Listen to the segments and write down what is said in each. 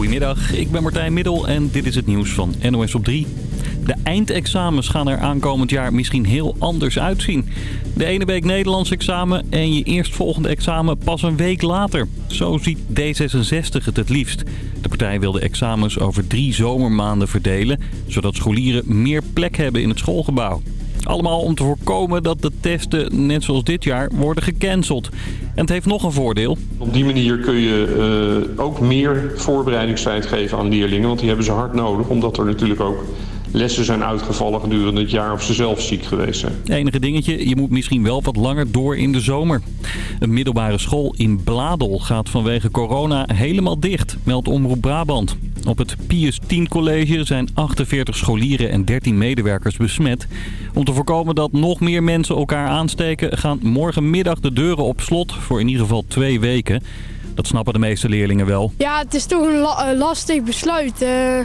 Goedemiddag, ik ben Martijn Middel en dit is het nieuws van NOS op 3. De eindexamens gaan er aankomend jaar misschien heel anders uitzien. De ene week Nederlands examen en je eerstvolgende examen pas een week later. Zo ziet D66 het het liefst. De partij wil de examens over drie zomermaanden verdelen... zodat scholieren meer plek hebben in het schoolgebouw. Allemaal om te voorkomen dat de testen, net zoals dit jaar, worden gecanceld. En het heeft nog een voordeel. Op die manier kun je uh, ook meer voorbereidingstijd geven aan leerlingen. Want die hebben ze hard nodig, omdat er natuurlijk ook lessen zijn uitgevallen gedurende het jaar of ze zelf ziek geweest zijn. Enige dingetje, je moet misschien wel wat langer door in de zomer. Een middelbare school in Bladel gaat vanwege corona helemaal dicht, meldt Omroep Brabant. Op het Pius 10 College zijn 48 scholieren en 13 medewerkers besmet. Om te voorkomen dat nog meer mensen elkaar aansteken... gaan morgenmiddag de deuren op slot voor in ieder geval twee weken. Dat snappen de meeste leerlingen wel. Ja, het is toch een lastig besluit. Uh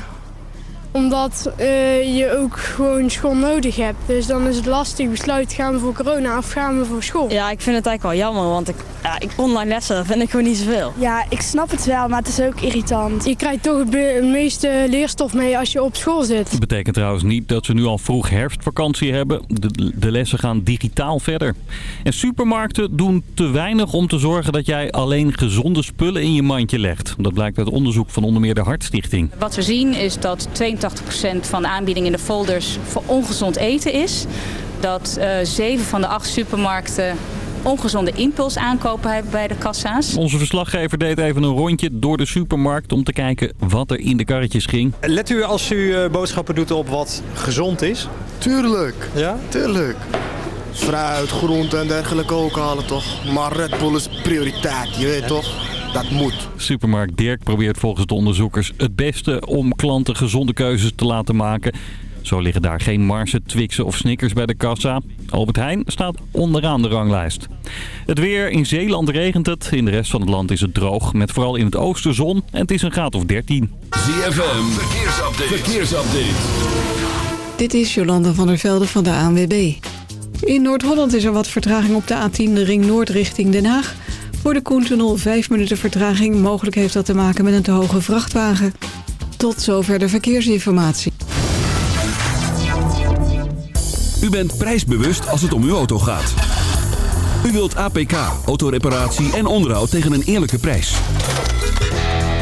omdat uh, je ook gewoon school nodig hebt. Dus dan is het lastig besluit, gaan we voor corona of gaan we voor school? Ja, ik vind het eigenlijk wel jammer, want ik, ja, ik online lessen vind ik gewoon niet zoveel. Ja, ik snap het wel, maar het is ook irritant. Je krijgt toch het meeste leerstof mee als je op school zit. Dat betekent trouwens niet dat ze nu al vroeg herfstvakantie hebben. De, de lessen gaan digitaal verder. En supermarkten doen te weinig om te zorgen dat jij alleen gezonde spullen in je mandje legt. Dat blijkt uit onderzoek van onder meer de Hartstichting. Wat we zien is dat 82 van de aanbieding in de folders voor ongezond eten is. Dat uh, eh, 7 van de 8 supermarkten ongezonde impuls aankopen hebben bij de kassa's. Onze verslaggever deed even een rondje door de supermarkt om te kijken wat er in de karretjes ging. Let u als u uh, boodschappen doet op wat gezond is? Tuurlijk. Ja? Tuurlijk. Fruit, groenten en dergelijke ook halen toch. Maar Red Bull is prioriteit, je weet toch? Dat moet. Supermarkt Dirk probeert volgens de onderzoekers het beste om klanten gezonde keuzes te laten maken. Zo liggen daar geen Marsen, Twixen of Snickers bij de kassa. Albert Heijn staat onderaan de ranglijst. Het weer. In Zeeland regent het. In de rest van het land is het droog. Met vooral in het oosten zon. En het is een graad of 13. ZFM. Verkeersupdate. Verkeersupdate. Dit is Jolanda van der Velde van de ANWB. In Noord-Holland is er wat vertraging op de A10, de ring noord richting Den Haag. Voor de Koentunnel 5 minuten vertraging. Mogelijk heeft dat te maken met een te hoge vrachtwagen. Tot zover de verkeersinformatie. U bent prijsbewust als het om uw auto gaat. U wilt APK, autoreparatie en onderhoud tegen een eerlijke prijs.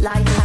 like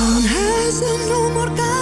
Dan is er nog more.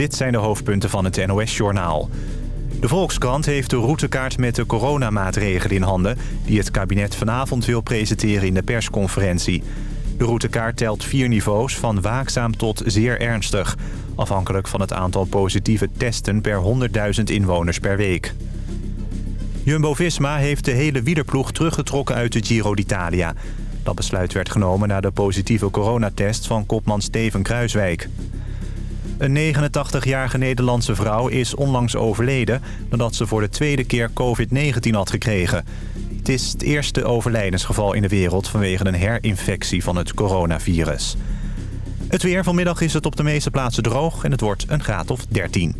Dit zijn de hoofdpunten van het NOS-journaal. De Volkskrant heeft de routekaart met de coronamaatregelen in handen... die het kabinet vanavond wil presenteren in de persconferentie. De routekaart telt vier niveaus, van waakzaam tot zeer ernstig. Afhankelijk van het aantal positieve testen per 100.000 inwoners per week. Jumbo-Visma heeft de hele wielerploeg teruggetrokken uit de Giro d'Italia. Dat besluit werd genomen na de positieve coronatest van kopman Steven Kruiswijk. Een 89-jarige Nederlandse vrouw is onlangs overleden... nadat ze voor de tweede keer COVID-19 had gekregen. Het is het eerste overlijdensgeval in de wereld... vanwege een herinfectie van het coronavirus. Het weer vanmiddag is het op de meeste plaatsen droog en het wordt een graad of 13.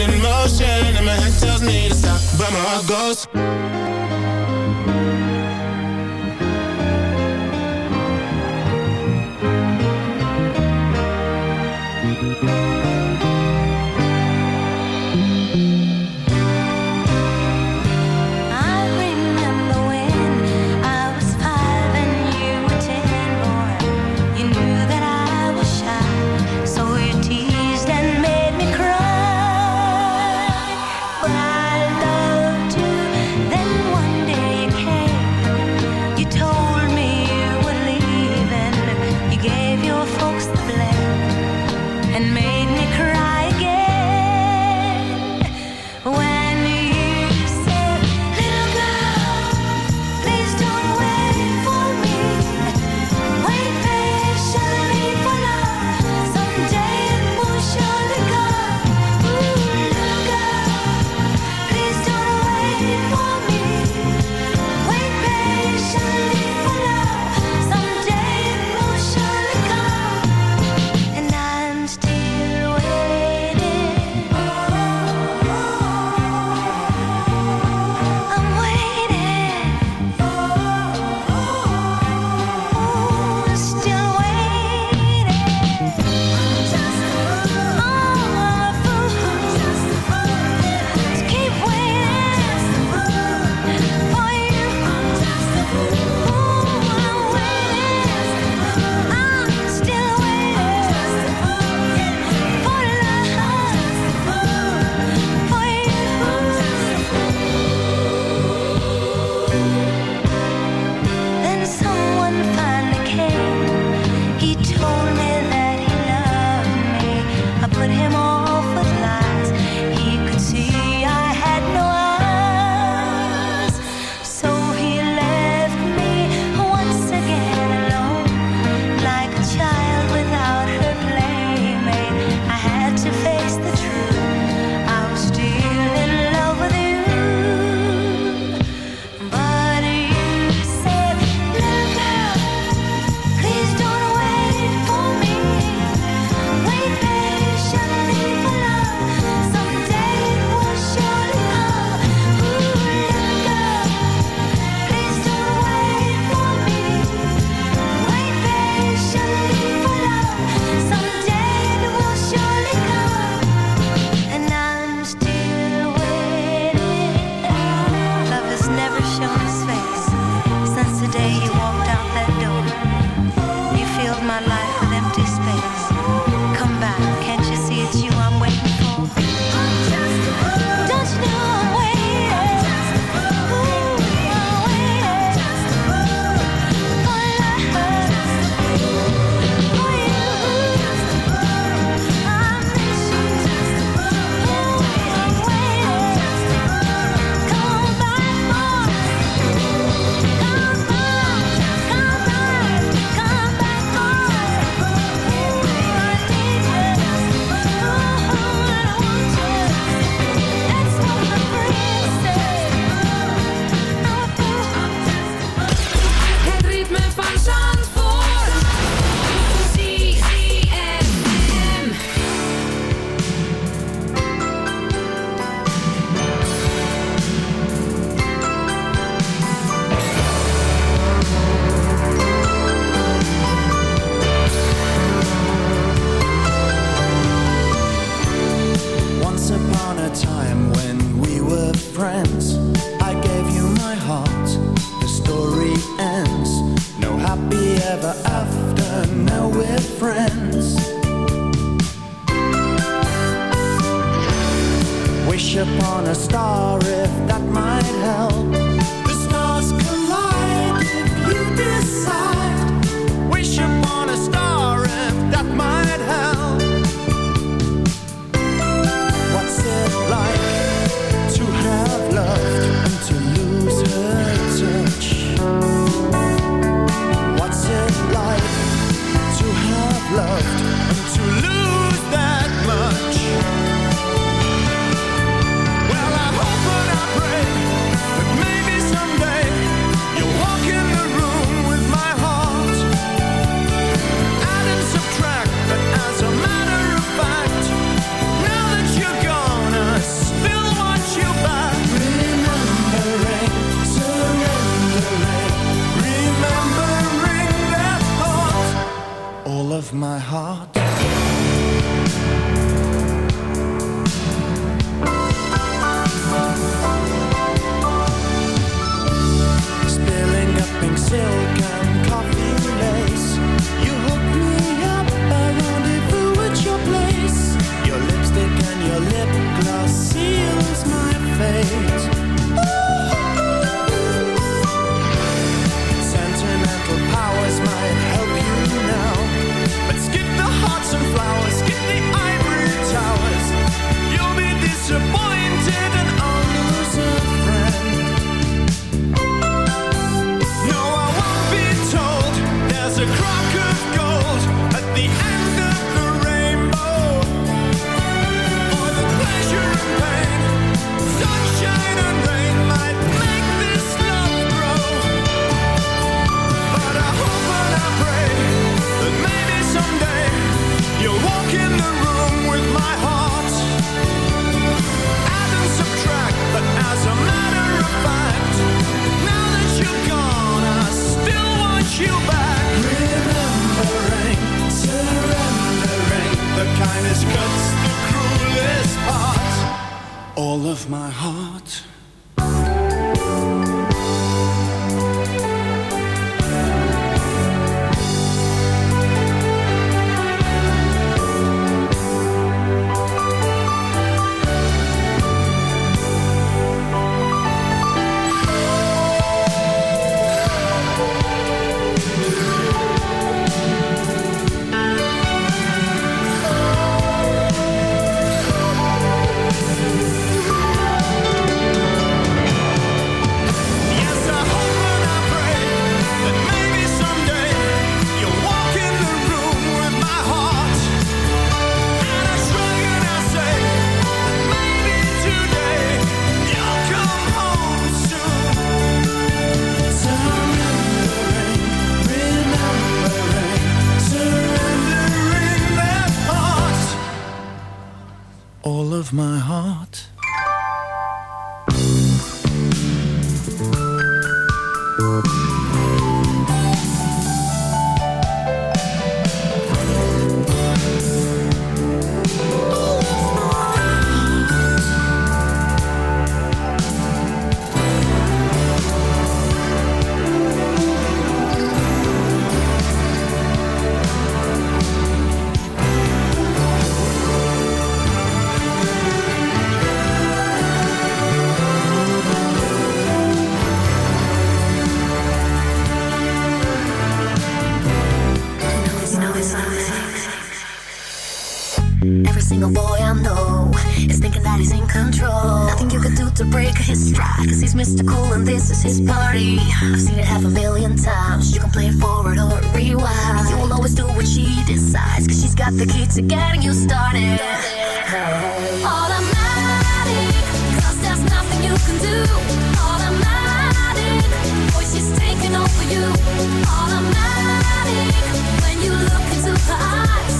in motion And my head tells me to stop But my heart goes. all of my heart. Cause he's Mr. Cool and this is his party. I've seen it half a million times. You can play it forward or rewind. You will always do what she decides. Cause she's got the key to getting you started. Automatic, cause there's nothing you can do. Automatic, boy, she's taking over you. Automatic, when you look into her eyes.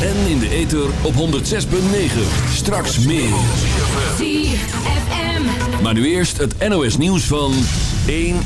En in de ether op 106.9. Straks meer. ZFM. Maar nu eerst het NOS nieuws van 1